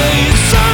say